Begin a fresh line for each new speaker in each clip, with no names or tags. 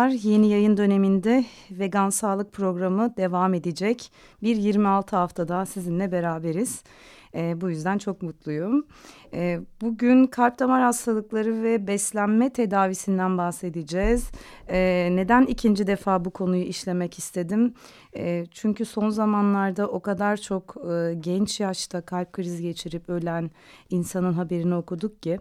Merhabalar, yeni yayın döneminde vegan sağlık programı devam edecek. Bir 26 haftada sizinle beraberiz. E, bu yüzden çok mutluyum. E, bugün kalp damar hastalıkları ve beslenme tedavisinden bahsedeceğiz. E, neden ikinci defa bu konuyu işlemek istedim? E, çünkü son zamanlarda o kadar çok e, genç yaşta kalp krizi geçirip ölen insanın haberini okuduk ki...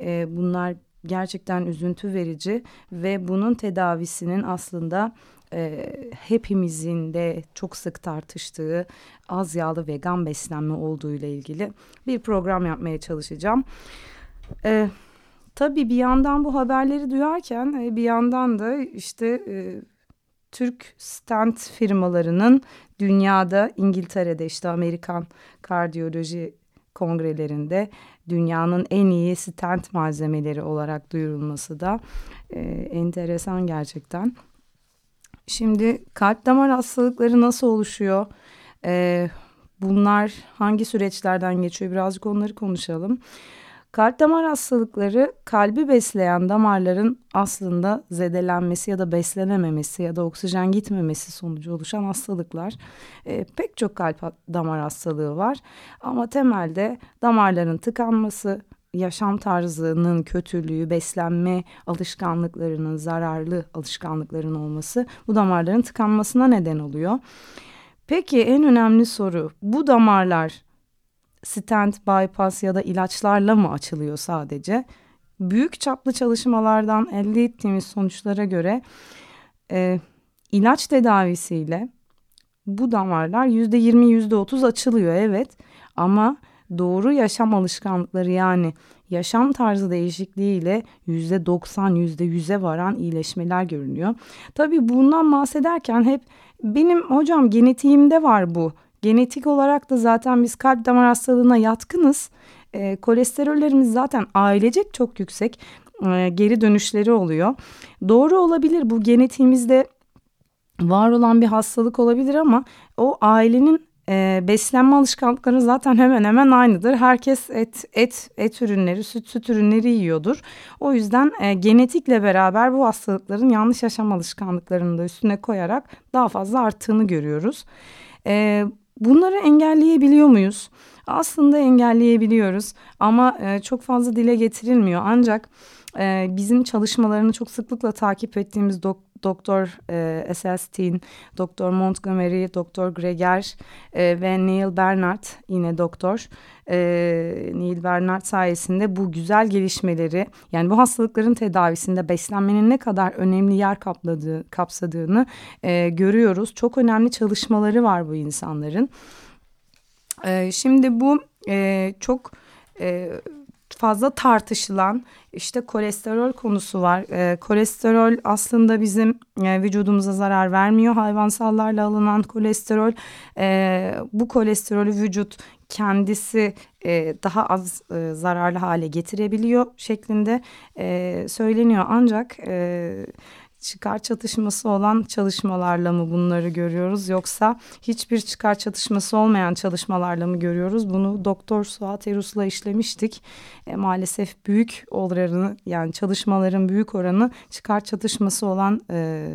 E, bunlar gerçekten üzüntü verici ve bunun tedavisinin aslında e, hepimizin de çok sık tartıştığı az yağlı vegan beslenme olduğu ile ilgili bir program yapmaya çalışacağım. E, tabii bir yandan bu haberleri duyarken e, bir yandan da işte e, Türk stent firmalarının dünyada İngiltere'de işte Amerikan kardiyoloji kongrelerinde dünyanın en iyi stent malzemeleri olarak duyurulması da e, enteresan gerçekten. Şimdi kalp damar hastalıkları nasıl oluşuyor? E, bunlar hangi süreçlerden geçiyor? Birazcık onları konuşalım. Kalp damar hastalıkları kalbi besleyen damarların aslında zedelenmesi ya da beslenememesi ya da oksijen gitmemesi sonucu oluşan hastalıklar. E, pek çok kalp damar hastalığı var ama temelde damarların tıkanması, yaşam tarzının kötülüğü, beslenme alışkanlıklarının zararlı alışkanlıkların olması bu damarların tıkanmasına neden oluyor. Peki en önemli soru bu damarlar stent, bypass ya da ilaçlarla mı açılıyor sadece? Büyük çaplı çalışmalardan elde ettiğimiz sonuçlara göre e, ilaç tedavisiyle bu damarlar yüzde yirmi yüzde otuz açılıyor evet ama doğru yaşam alışkanlıkları yani yaşam tarzı değişikliğiyle yüzde doksan yüzde yüze varan iyileşmeler görünüyor. Tabii bundan bahsederken hep benim hocam genetiğimde var bu Genetik olarak da zaten biz kalp damar hastalığına yatkınız. E, kolesterollerimiz zaten ailecek çok yüksek. E, geri dönüşleri oluyor. Doğru olabilir bu genetiğimizde var olan bir hastalık olabilir ama o ailenin e, beslenme alışkanlıkları zaten hemen hemen aynıdır. Herkes et et et ürünleri, süt süt ürünleri yiyordur. O yüzden e, genetikle beraber bu hastalıkların yanlış yaşam alışkanlıklarını da üstüne koyarak daha fazla arttığını görüyoruz. E, Bunları engelleyebiliyor muyuz? Aslında engelleyebiliyoruz ama e, çok fazla dile getirilmiyor. Ancak e, bizim çalışmalarını çok sıklıkla takip ettiğimiz dok Doktor e, Esselstyn, Doktor Montgomery, Doktor Greger e, ve Neil Bernard yine doktor e, Neil Bernard sayesinde bu güzel gelişmeleri yani bu hastalıkların tedavisinde beslenmenin ne kadar önemli yer kapladığı kapsadığını e, görüyoruz. Çok önemli çalışmaları var bu insanların. E, şimdi bu e, çok e, fazla tartışılan işte kolesterol konusu var. E, kolesterol aslında bizim e, vücudumuza zarar vermiyor. Hayvansallarla alınan kolesterol e, bu kolesterolü vücut kendisi e, daha az e, zararlı hale getirebiliyor şeklinde e, söyleniyor. Ancak e, çıkar çatışması olan çalışmalarla mı bunları görüyoruz yoksa hiçbir çıkar çatışması olmayan çalışmalarla mı görüyoruz? Bunu Doktor Suat Erus'la işlemiştik. E, maalesef büyük oranı yani çalışmaların büyük oranı çıkar çatışması olan e,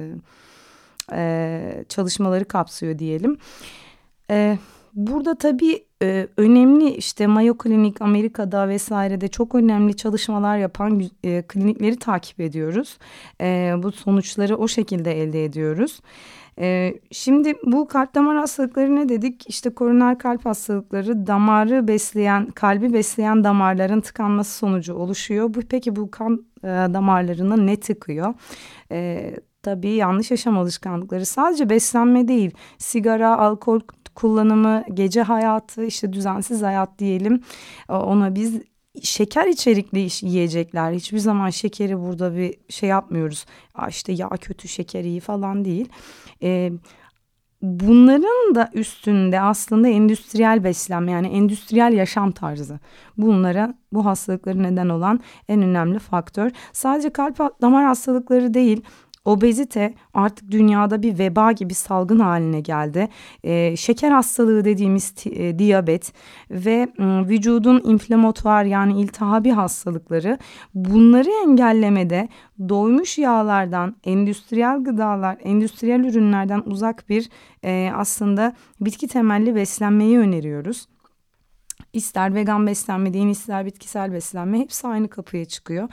e, çalışmaları kapsıyor diyelim. Evet Burada tabii e, önemli işte Mayo Klinik Amerika'da vesairede çok önemli çalışmalar yapan e, klinikleri takip ediyoruz. E, bu sonuçları o şekilde elde ediyoruz. E, şimdi bu kalp damar hastalıkları ne dedik? İşte koroner kalp hastalıkları damarı besleyen, kalbi besleyen damarların tıkanması sonucu oluşuyor. Bu peki bu kan e, damarlarına ne tıkıyor? E, tabii yanlış yaşam alışkanlıkları sadece beslenme değil, sigara, alkol kullanımı, gece hayatı, işte düzensiz hayat diyelim. Ona biz şeker içerikli yiyecekler hiçbir zaman şekeri burada bir şey yapmıyoruz. İşte yağ kötü şeker iyi falan değil. E, bunların da üstünde aslında endüstriyel beslenme yani endüstriyel yaşam tarzı bunlara bu hastalıkları neden olan en önemli faktör. Sadece kalp damar hastalıkları değil Obezite artık dünyada bir veba gibi salgın haline geldi. E, şeker hastalığı dediğimiz e, diyabet ve e, vücudun inflamatuar yani iltihabi hastalıkları bunları engellemede doymuş yağlardan, endüstriyel gıdalar, endüstriyel ürünlerden uzak bir e, aslında bitki temelli beslenmeyi öneriyoruz. İster vegan beslenme deyin ister bitkisel beslenme hepsi aynı kapıya çıkıyor.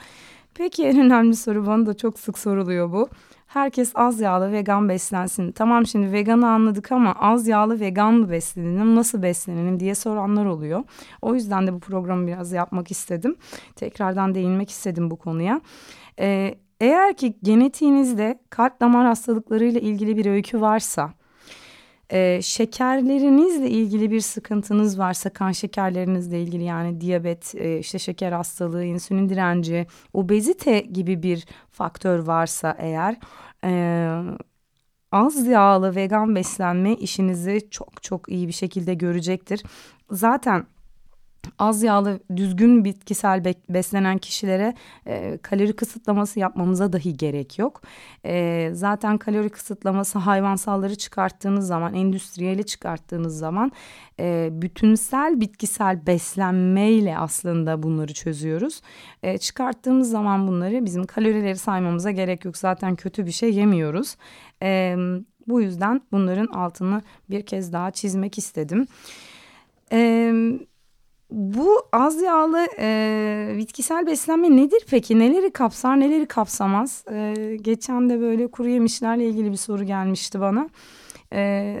Peki en önemli soru bana da çok sık soruluyor bu. Herkes az yağlı vegan beslensin. Tamam şimdi veganı anladık ama az yağlı vegan mı beslenelim, nasıl beslenelim diye soranlar oluyor. O yüzden de bu programı biraz yapmak istedim. Tekrardan değinmek istedim bu konuya. Ee, eğer ki genetiğinizde kalp damar hastalıklarıyla ilgili bir öykü varsa e, şekerlerinizle ilgili bir sıkıntınız varsa kan şekerlerinizle ilgili yani diyabet, e, işte şeker hastalığı, insülin direnci, obezite gibi bir faktör varsa eğer e, az yağlı vegan beslenme işinizi çok çok iyi bir şekilde görecektir. Zaten az yağlı düzgün bitkisel be beslenen kişilere e, kalori kısıtlaması yapmamıza dahi gerek yok. E, zaten kalori kısıtlaması hayvansalları çıkarttığınız zaman, endüstriyeli çıkarttığınız zaman e, bütünsel bitkisel beslenmeyle aslında bunları çözüyoruz. E, çıkarttığımız zaman bunları bizim kalorileri saymamıza gerek yok. Zaten kötü bir şey yemiyoruz. E, bu yüzden bunların altını bir kez daha çizmek istedim. Evet bu az yağlı e, bitkisel beslenme nedir peki? Neleri kapsar, neleri kapsamaz? E, geçen de böyle kuru yemişlerle ilgili bir soru gelmişti bana. E,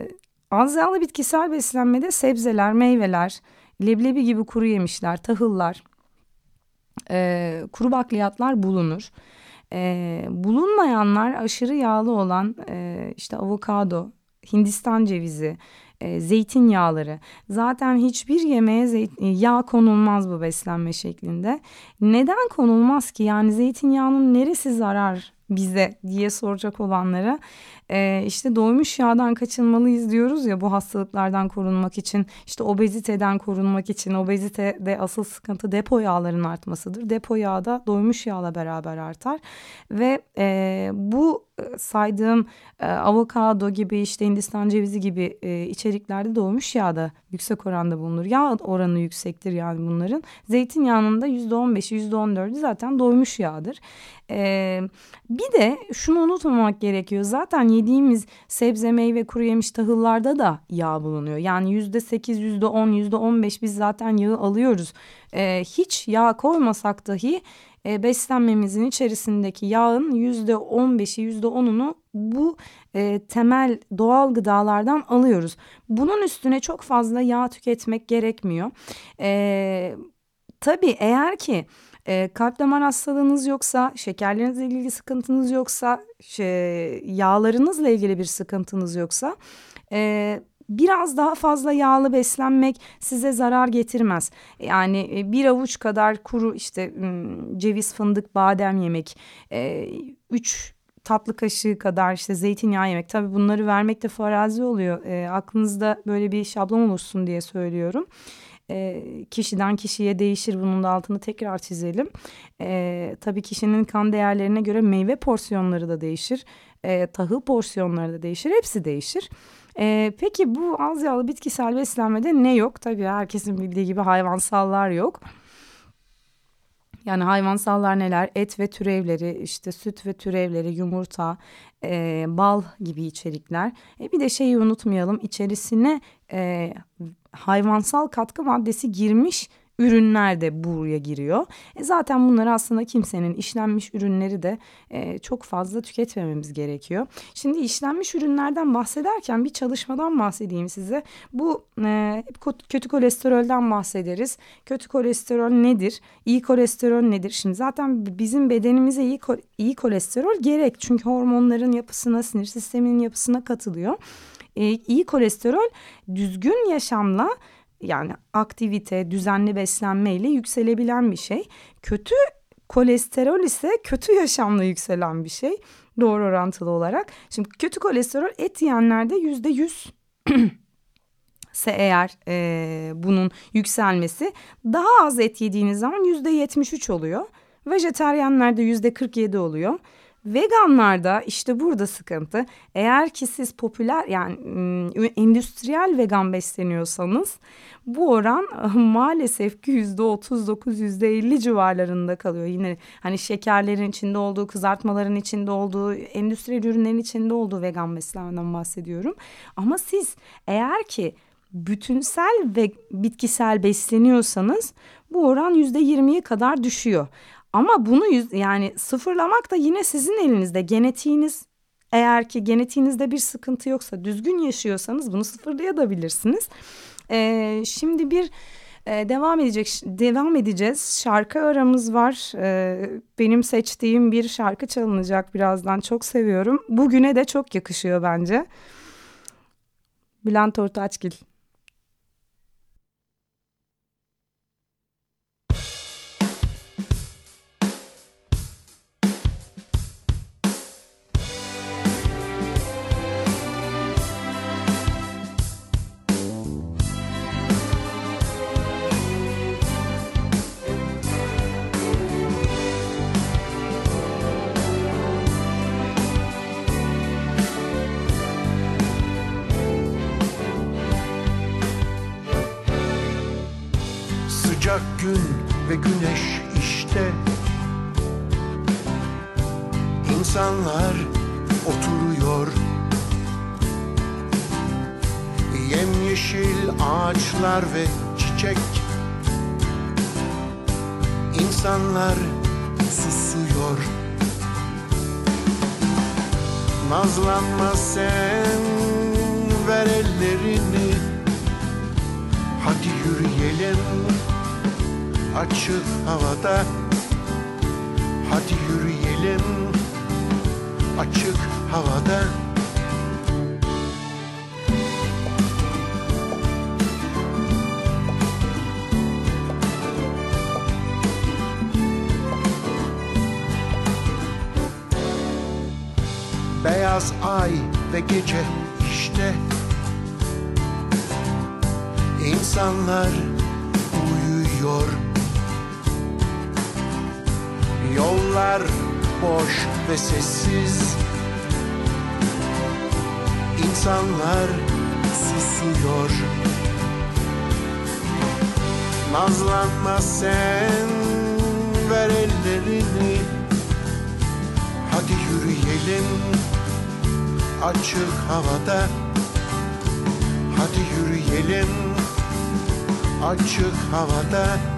az yağlı bitkisel beslenmede sebzeler, meyveler, leblebi gibi kuru yemişler, tahıllar, e, kuru bakliyatlar bulunur. E, bulunmayanlar aşırı yağlı olan e, işte avokado, Hindistan cevizi, e, zeytinyağları. Zaten hiçbir yemeğe zeyt, e, yağ konulmaz bu beslenme şeklinde. Neden konulmaz ki? Yani zeytinyağının neresi zarar bize diye soracak olanlara e, işte doymuş yağdan kaçınmalıyız diyoruz ya bu hastalıklardan korunmak için işte obeziteden korunmak için obezitede asıl sıkıntı depo yağların artmasıdır. Depo yağı da doymuş yağla beraber artar ve e, bu e, saydığım e, avokado gibi işte Hindistan cevizi gibi e, içeriklerde doymuş yağda yüksek oranda bulunur. Yağ oranı yüksektir yani bunların. Zeytinyağının da yüzde on beşi yüzde on dördü zaten doymuş yağdır. E, bir de şunu unutmamak gerekiyor. Zaten yediğimiz sebze, meyve, kuru yemiş tahıllarda da yağ bulunuyor. Yani yüzde sekiz, yüzde on, yüzde on beş biz zaten yağı alıyoruz. Ee, hiç yağ koymasak dahi e, beslenmemizin içerisindeki yağın yüzde on beşi, yüzde onunu bu e, temel doğal gıdalardan alıyoruz. Bunun üstüne çok fazla yağ tüketmek gerekmiyor. E, tabii eğer ki e, kalp damar hastalığınız yoksa, şekerlerinizle ilgili sıkıntınız yoksa, şey, yağlarınızla ilgili bir sıkıntınız yoksa... E, biraz daha fazla yağlı beslenmek size zarar getirmez. Yani e, bir avuç kadar kuru işte ceviz, fındık, badem yemek, e, üç tatlı kaşığı kadar işte zeytinyağı yemek. Tabii bunları vermek de farazi oluyor. E, aklınızda böyle bir şablon oluşsun diye söylüyorum e, kişiden kişiye değişir. Bunun da altını tekrar çizelim. E, tabii kişinin kan değerlerine göre meyve porsiyonları da değişir. E, tahıl porsiyonları da değişir. Hepsi değişir. E, peki bu az yağlı bitkisel beslenmede ne yok? Tabii herkesin bildiği gibi hayvansallar yok. Yani hayvansallar neler? Et ve türevleri, işte süt ve türevleri, yumurta, e, bal gibi içerikler. E, bir de şeyi unutmayalım içerisine e, hayvansal katkı maddesi girmiş ürünler de buraya giriyor. E zaten bunları aslında kimsenin işlenmiş ürünleri de e, çok fazla tüketmememiz gerekiyor. Şimdi işlenmiş ürünlerden bahsederken bir çalışmadan bahsedeyim size. Bu e, kötü kolesterolden bahsederiz. Kötü kolesterol nedir? İyi kolesterol nedir? Şimdi zaten bizim bedenimize iyi, iyi kolesterol gerek. Çünkü hormonların yapısına, sinir sisteminin yapısına katılıyor. E, iyi kolesterol düzgün yaşamla yani aktivite, düzenli beslenme ile yükselebilen bir şey. Kötü kolesterol ise kötü yaşamla yükselen bir şey doğru orantılı olarak. Şimdi kötü kolesterol et yiyenlerde yüzde yüz ise eğer e, bunun yükselmesi daha az et yediğiniz zaman yüzde yetmiş üç oluyor. Vejeteryenlerde yüzde kırk yedi oluyor. Veganlarda işte burada sıkıntı. Eğer ki siz popüler yani endüstriyel vegan besleniyorsanız bu oran maalesef ki yüzde otuz dokuz yüzde elli civarlarında kalıyor. Yine hani şekerlerin içinde olduğu, kızartmaların içinde olduğu, endüstriyel ürünlerin içinde olduğu vegan beslenmeden bahsediyorum. Ama siz eğer ki bütünsel ve bitkisel besleniyorsanız bu oran yüzde yirmiye kadar düşüyor. Ama bunu yüz, yani sıfırlamak da yine sizin elinizde. Genetiğiniz eğer ki genetiğinizde bir sıkıntı yoksa düzgün yaşıyorsanız bunu sıfırlayabilirsiniz. Ee, şimdi bir e, devam edecek devam edeceğiz. Şarkı aramız var. Ee, benim seçtiğim bir şarkı çalınacak birazdan. Çok seviyorum. Bugüne de çok yakışıyor bence. Bülent Ortaçgil.
Gün ve güneş işte. İnsanlar oturuyor. Yemyeşil ağaçlar ve çiçek. İnsanlar susuyor. Nazlanma sen ver ellerini. Hadi yürüyelim açık havada. Hadi yürüyelim. Açık havada. Beyaz ay ve gece işte. İnsanlar uyuyor Yollar boş ve sessiz. İnsanlar susuyor. Nazlanma sen ver ellerini. Hadi yürüyelim açık havada. Hadi yürüyelim açık havada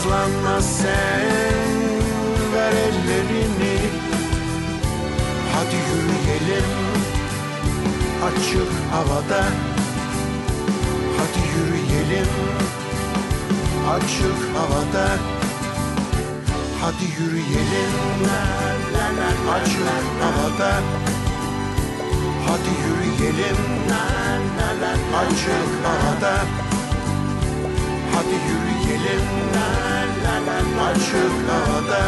Nazlanma sen ver ellerini. Hadi yürüyelim açık havada. Hadi yürüyelim açık havada. Hadi yürüyelim açık havada. Hadi yürüyelim açık havada. Hadi yürüyelim havada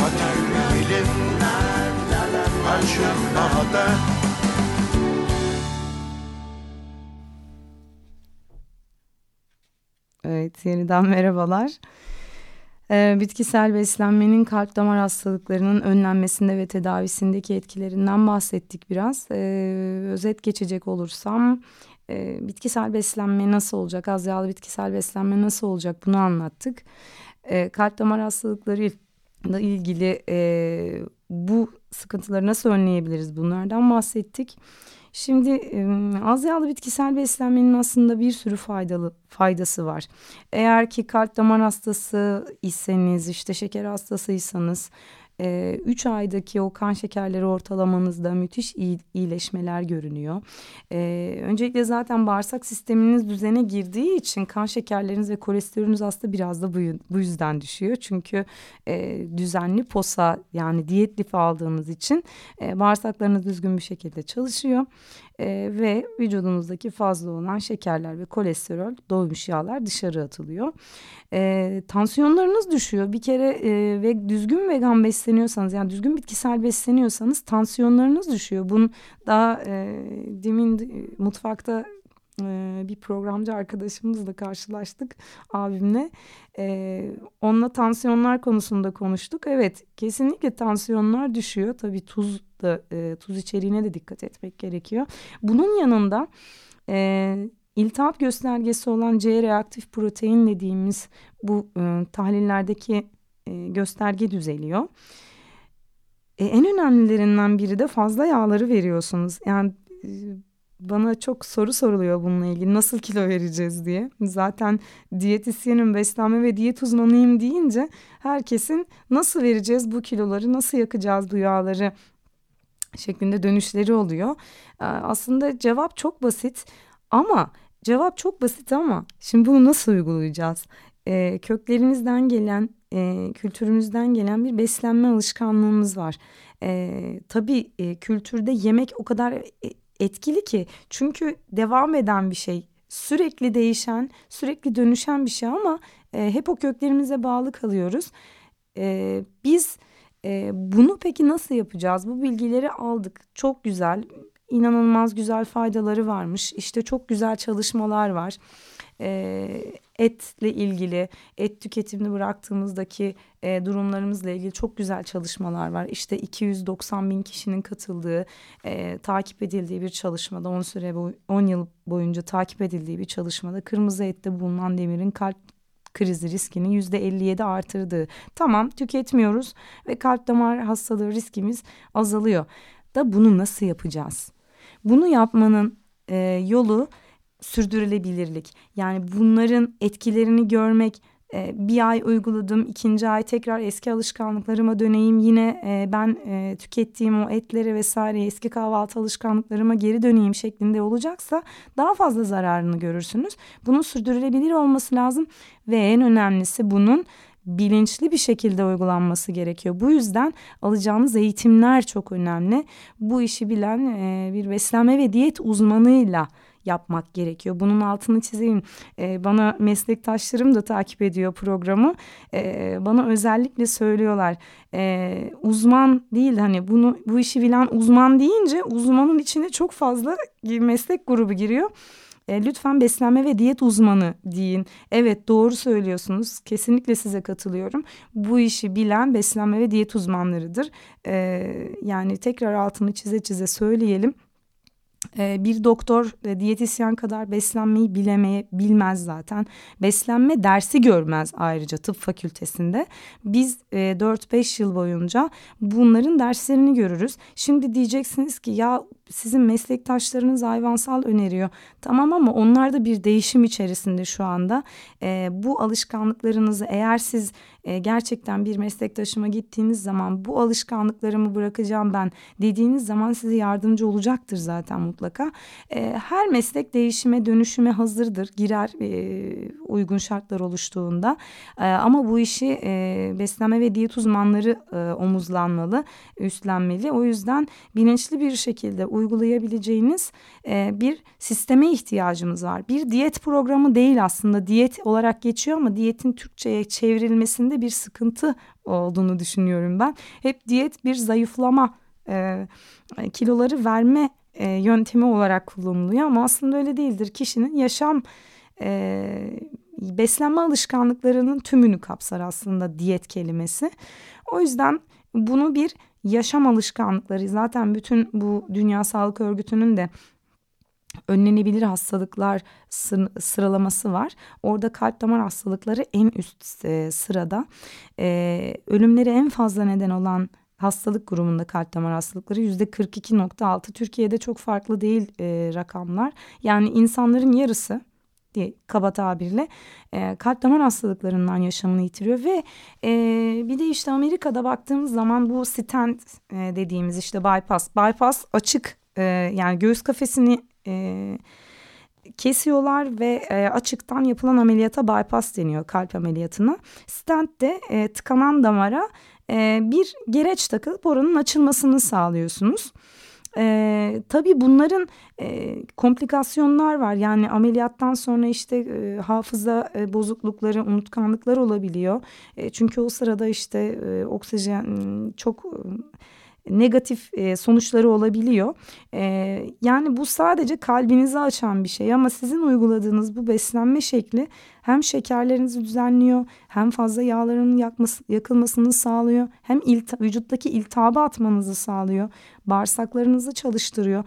Hadi yürüyelim havada
Evet, yeniden merhabalar. Ee, bitkisel beslenmenin kalp damar hastalıklarının önlenmesinde ve tedavisindeki etkilerinden bahsettik biraz. Ee, özet geçecek olursam e, bitkisel beslenme nasıl olacak, az yağlı bitkisel beslenme nasıl olacak bunu anlattık. Ee, kalp damar hastalıkları ile ilgili e, bu sıkıntıları nasıl önleyebiliriz bunlardan bahsettik. Şimdi e, az yağlı bitkisel beslenmenin aslında bir sürü faydalı faydası var. Eğer ki kalp damar hastası iseniz işte şeker hastasıysanız 3 e, aydaki o kan şekerleri ortalamanızda müthiş iyi, iyileşmeler görünüyor. E, öncelikle zaten bağırsak sisteminiz düzene girdiği için kan şekerleriniz ve kolesterolünüz aslında biraz da bu, bu yüzden düşüyor. Çünkü e, düzenli posa yani diyet lifi aldığınız için e, bağırsaklarınız düzgün bir şekilde çalışıyor e, ve vücudunuzdaki fazla olan şekerler ve kolesterol doymuş yağlar dışarı atılıyor. E, tansiyonlarınız düşüyor bir kere e, ve düzgün vegan besleniyorsanız yani düzgün bitkisel besleniyorsanız tansiyonlarınız düşüyor. Bunun daha e, demin e, mutfakta e, bir programcı arkadaşımızla karşılaştık abimle. E, onunla tansiyonlar konusunda konuştuk. Evet kesinlikle tansiyonlar düşüyor. Tabii tuz da e, tuz içeriğine de dikkat etmek gerekiyor. Bunun yanında e, iltihap göstergesi olan C reaktif protein dediğimiz bu e, tahlillerdeki e, gösterge düzeliyor. En önemlilerinden biri de fazla yağları veriyorsunuz. Yani bana çok soru soruluyor bununla ilgili nasıl kilo vereceğiz diye. Zaten diyetisyenim, beslenme ve diyet uzmanıyım deyince herkesin nasıl vereceğiz bu kiloları, nasıl yakacağız bu yağları şeklinde dönüşleri oluyor. Ee, aslında cevap çok basit ama cevap çok basit ama şimdi bunu nasıl uygulayacağız? Ee, köklerimizden gelen, e, kültürümüzden gelen bir beslenme alışkanlığımız var. Ee, tabii e, kültürde yemek o kadar e, etkili ki çünkü devam eden bir şey sürekli değişen sürekli dönüşen bir şey ama e, hep o köklerimize bağlı kalıyoruz. E, biz e, bunu peki nasıl yapacağız? Bu bilgileri aldık çok güzel inanılmaz güzel faydaları varmış işte çok güzel çalışmalar var. E, etle ilgili, et tüketimini bıraktığımızdaki e, durumlarımızla ilgili çok güzel çalışmalar var. İşte 290 bin kişinin katıldığı, e, takip edildiği bir çalışmada 10 süre 10 yıl boyunca takip edildiği bir çalışmada kırmızı ette bulunan demirin kalp krizi riskini yüzde 57 artırdığı. Tamam tüketmiyoruz ve kalp damar hastalığı riskimiz azalıyor. Da bunu nasıl yapacağız? Bunu yapmanın e, yolu sürdürülebilirlik. Yani bunların etkilerini görmek, e, bir ay uyguladım, ikinci ay tekrar eski alışkanlıklarıma döneyim. Yine e, ben e, tükettiğim o etleri vesaire eski kahvaltı alışkanlıklarıma geri döneyim şeklinde olacaksa daha fazla zararını görürsünüz. Bunun sürdürülebilir olması lazım ve en önemlisi bunun bilinçli bir şekilde uygulanması gerekiyor. Bu yüzden alacağınız eğitimler çok önemli. Bu işi bilen bir beslenme ve diyet uzmanıyla yapmak gerekiyor. Bunun altını çizeyim. E, bana meslektaşlarım da takip ediyor programı. E, bana özellikle söylüyorlar. E, uzman değil hani bunu bu işi bilen uzman deyince uzmanın içine çok fazla meslek grubu giriyor. E, lütfen beslenme ve diyet uzmanı deyin. Evet doğru söylüyorsunuz. Kesinlikle size katılıyorum. Bu işi bilen beslenme ve diyet uzmanlarıdır. E, yani tekrar altını çize çize söyleyelim. Ee, bir doktor e, diyetisyen kadar beslenmeyi bilemeye bilmez zaten. Beslenme dersi görmez ayrıca tıp fakültesinde. Biz 4-5 e, yıl boyunca bunların derslerini görürüz. Şimdi diyeceksiniz ki ya sizin meslektaşlarınız hayvansal öneriyor. Tamam ama onlar da bir değişim içerisinde şu anda. E, bu alışkanlıklarınızı eğer siz e, gerçekten bir meslektaşıma gittiğiniz zaman bu alışkanlıklarımı bırakacağım ben dediğiniz zaman size yardımcı olacaktır zaten mutlaka. E, her meslek değişime dönüşüme hazırdır girer e, uygun şartlar oluştuğunda e, ama bu işi e, beslenme ve diyet uzmanları e, omuzlanmalı üstlenmeli. O yüzden bilinçli bir şekilde uygulayabileceğiniz e, bir sisteme ihtiyacımız var. Bir diyet programı değil aslında diyet olarak geçiyor ama diyetin Türkçe'ye çevrilmesinde bir sıkıntı olduğunu düşünüyorum ben. Hep diyet bir zayıflama, e, kiloları verme e, yöntemi olarak kullanılıyor ama aslında öyle değildir. Kişinin yaşam e, beslenme alışkanlıklarının tümünü kapsar aslında diyet kelimesi. O yüzden bunu bir yaşam alışkanlıkları zaten bütün bu Dünya Sağlık Örgütü'nün de önlenebilir hastalıklar sıralaması var. Orada kalp damar hastalıkları en üst e, sırada. E, ölümleri en fazla neden olan hastalık grubunda kalp damar hastalıkları yüzde 42.6 Türkiye'de çok farklı değil e, rakamlar yani insanların yarısı diye kaba tabirle e, kalp damar hastalıklarından yaşamını yitiriyor ve e, bir de işte Amerika'da baktığımız zaman bu stent e, dediğimiz işte bypass bypass açık e, yani göğüs kafesini e, kesiyorlar ve e, açıktan yapılan ameliyata bypass deniyor kalp ameliyatına. Stent de e, tıkanan damara e, bir gereç takılıp oranın açılmasını sağlıyorsunuz. E, tabii bunların e, komplikasyonlar var. Yani ameliyattan sonra işte e, hafıza e, bozuklukları, unutkanlıklar olabiliyor. E, çünkü o sırada işte e, oksijen çok... E, negatif e, sonuçları olabiliyor. E, yani bu sadece kalbinizi açan bir şey ama sizin uyguladığınız bu beslenme şekli hem şekerlerinizi düzenliyor hem fazla yağların yakması, yakılmasını sağlıyor hem ilta, vücuttaki iltihabı atmanızı sağlıyor bağırsaklarınızı çalıştırıyor.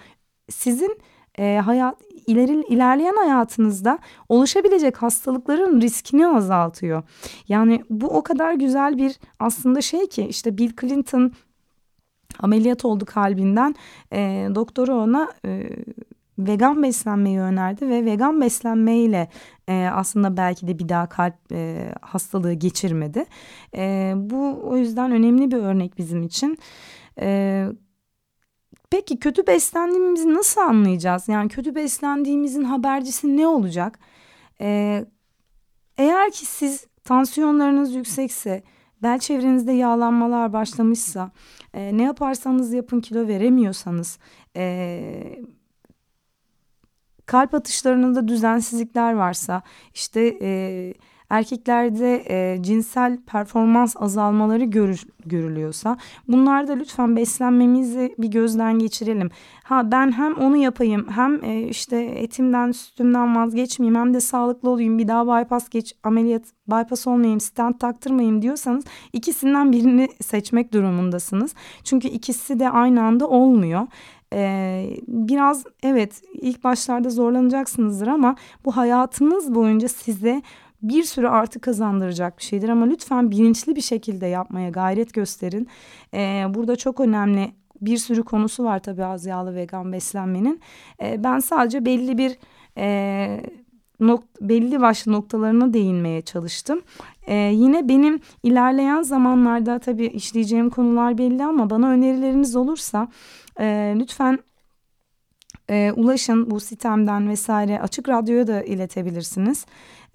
Sizin e, hayat ileri ilerleyen hayatınızda oluşabilecek hastalıkların riskini azaltıyor. Yani bu o kadar güzel bir aslında şey ki işte Bill Clinton ameliyat oldu kalbinden. E, doktoru ona e, vegan beslenmeyi önerdi ve vegan beslenmeyle e, aslında belki de bir daha kalp e, hastalığı geçirmedi. E, bu o yüzden önemli bir örnek bizim için. E, peki kötü beslendiğimizi nasıl anlayacağız? Yani kötü beslendiğimizin habercisi ne olacak? E, eğer ki siz tansiyonlarınız yüksekse, bel çevrenizde yağlanmalar başlamışsa, e, ne yaparsanız yapın kilo veremiyorsanız, e, kalp atışlarında düzensizlikler varsa, işte e, erkeklerde e, cinsel performans azalmaları görür, görülüyorsa bunlarda lütfen beslenmemizi bir gözden geçirelim. Ha ben hem onu yapayım hem e, işte etimden sütümden vazgeçmeyeyim hem de sağlıklı olayım bir daha bypass geç ameliyat bypass olmayayım stent taktırmayayım diyorsanız ikisinden birini seçmek durumundasınız. Çünkü ikisi de aynı anda olmuyor. Ee, biraz evet ilk başlarda zorlanacaksınızdır ama bu hayatınız boyunca size bir sürü artı kazandıracak bir şeydir ama lütfen bilinçli bir şekilde yapmaya gayret gösterin. Ee, burada çok önemli bir sürü konusu var tabii az yağlı vegan beslenmenin. Ee, ben sadece belli bir e, nok belli başlı noktalarına değinmeye çalıştım. Ee, yine benim ilerleyen zamanlarda tabii işleyeceğim konular belli ama bana önerileriniz olursa e, lütfen e, ulaşın bu sitemden vesaire açık radyoya da iletebilirsiniz.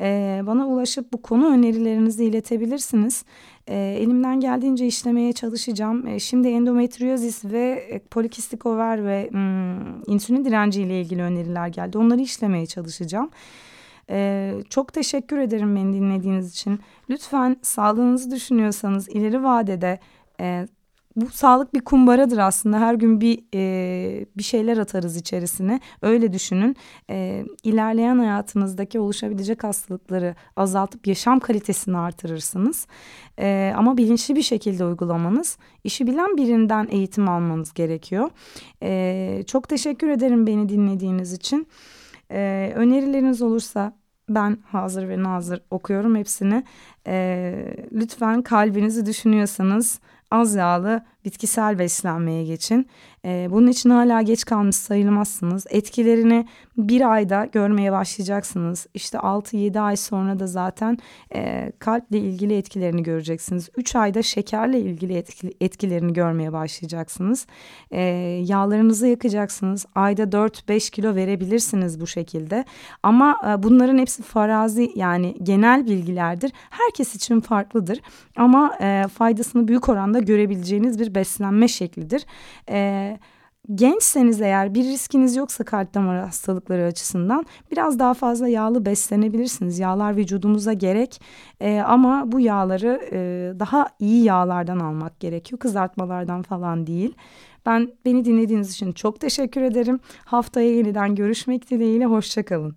E, bana ulaşıp bu konu önerilerinizi iletebilirsiniz. E, elimden geldiğince işlemeye çalışacağım. E, şimdi endometriozis ve e, polikistik over ve mm, insülin direnci ile ilgili öneriler geldi. Onları işlemeye çalışacağım. Ee, çok teşekkür ederim beni dinlediğiniz için. Lütfen sağlığınızı düşünüyorsanız ileri vadede e, bu sağlık bir kumbaradır aslında. Her gün bir e, bir şeyler atarız içerisine. Öyle düşünün. E, ilerleyen hayatınızdaki oluşabilecek hastalıkları azaltıp yaşam kalitesini artırırsınız. E, ama bilinçli bir şekilde uygulamanız, işi bilen birinden eğitim almanız gerekiyor. E, çok teşekkür ederim beni dinlediğiniz için. E, önerileriniz olursa ben hazır ve nazır okuyorum hepsini. E, lütfen kalbinizi düşünüyorsanız az yağlı bitkisel beslenmeye geçin. E, bunun için hala geç kalmış sayılmazsınız. Etkilerini bir ayda görmeye başlayacaksınız. İşte 6-7 ay sonra da zaten e, kalple ilgili etkilerini göreceksiniz. 3 ayda şekerle ilgili etki, etkilerini görmeye başlayacaksınız. E, yağlarınızı yakacaksınız. Ayda 4-5 kilo verebilirsiniz bu şekilde. Ama e, bunların hepsi farazi yani genel bilgilerdir. Herkes için farklıdır. Ama e, faydasını büyük oranda görebileceğiniz bir beslenme şeklidir. E, gençseniz eğer bir riskiniz yoksa kalp damar hastalıkları açısından biraz daha fazla yağlı beslenebilirsiniz. Yağlar vücudumuza gerek e, ama bu yağları e, daha iyi yağlardan almak gerekiyor. Kızartmalardan falan değil. Ben beni dinlediğiniz için çok teşekkür ederim. Haftaya yeniden görüşmek dileğiyle hoşçakalın.